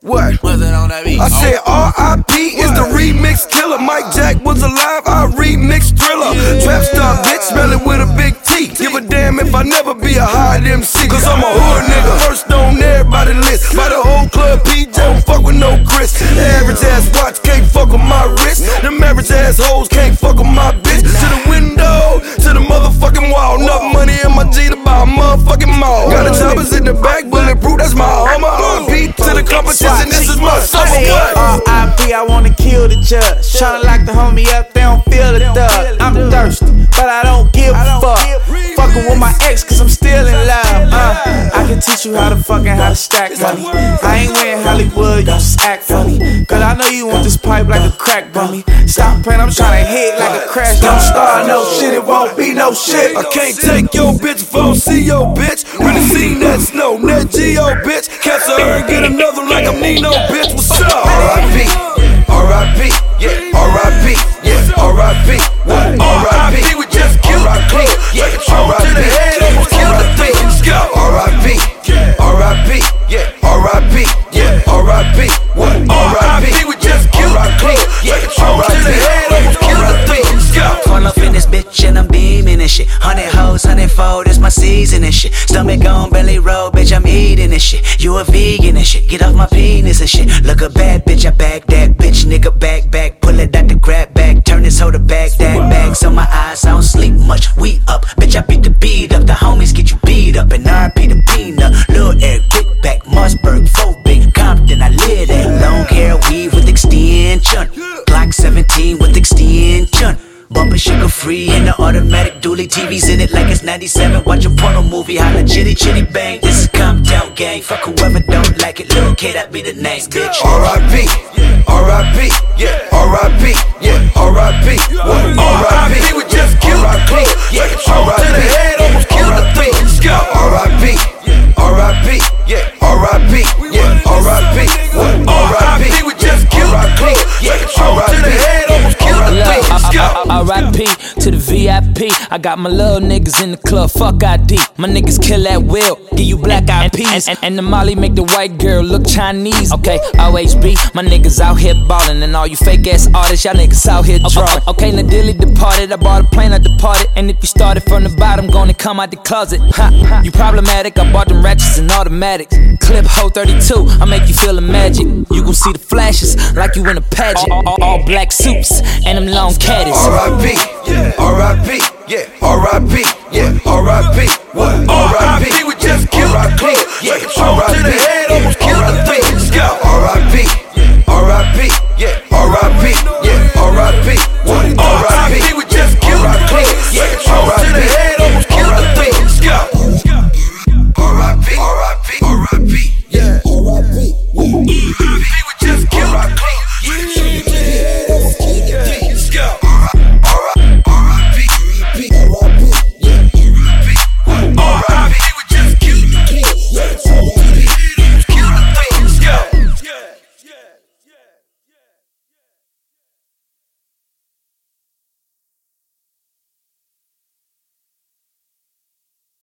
What? Was it on that beat? I said oh. R.I.P. is the remix killer. Mike Jack was alive, I remix thriller. Trap star bitch, smell it with a big T. Give a damn if I never be a high MC. Cause I'm a competition, this is my summer. What? R.I.P. I wanna kill the judge. Tryna lock the homie up, they don't feel the thug. I'm thirsty, but I don't give a fuck. Fucking with my ex, cause I'm still in love. Uh, I can teach you how to fucking how to stack money. I ain't wearing Hollywood, you just act funny. Cause I know you want this pipe like a crack bummy. Stop playing, I'm tryna hit like a crash. Don't start no shit, it won't be no shit. I can't take your bitch if I don't see your bitch. Really seen get another like I'm Nino bitch. Fold, it's my season and shit. Stomach on belly roll, bitch, I'm eating and shit. You a vegan and shit. Get off my penis and shit. Look a bad bitch, I bag that bitch, nigga, back, back. Free and the automatic dually TVs in it like it's 97. Watch a porno movie, holla chitty chitty bang. This is Compton gang. Fuck whoever don't like it. Lil' K, that be the name, bitch. R.I.P. R.I.P. Yeah. R.I.P. Yeah. R.I.P. What? R.I.P. We just killed the club. Yeah. R.I.P. to the VIP. I got my little niggas in the club, fuck ID. My niggas kill at will, give you black eyed peas. And, and the Molly make the white girl look Chinese. Okay, OHB, my niggas out here ballin'. And all you fake ass artists, y'all niggas out here drawing. Okay, now Dilly departed, I bought a plane, I departed. And if you started from the bottom, gonna come out the closet. Ha, you problematic, I bought them ratchets and automatics clip, hoe 32. I make you feel the magic. You gon' see the flashes like you in a pageant. All, all, all black suits and them long caddies. R.I.P. Yeah. R.I.P. Yeah. R.I.P. Yeah. R.I.P. What? R.I.P.